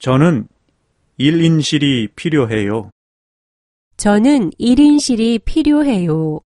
저는 1인실이 필요해요. 저는 1인실이 필요해요.